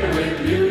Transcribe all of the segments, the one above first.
With you.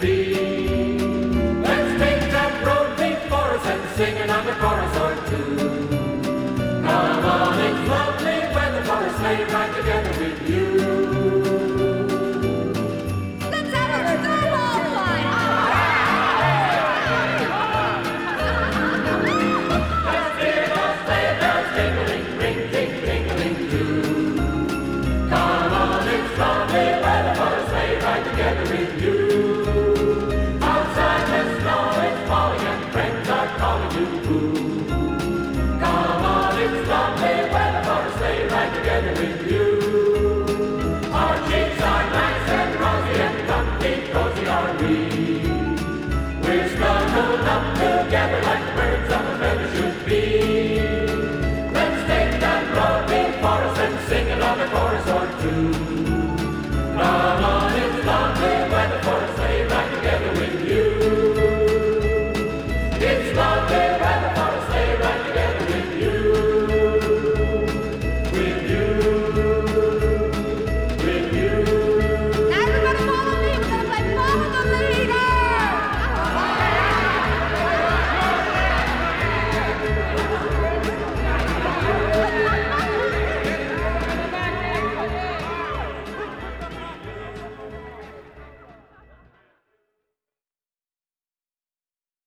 Be. another chorus or two.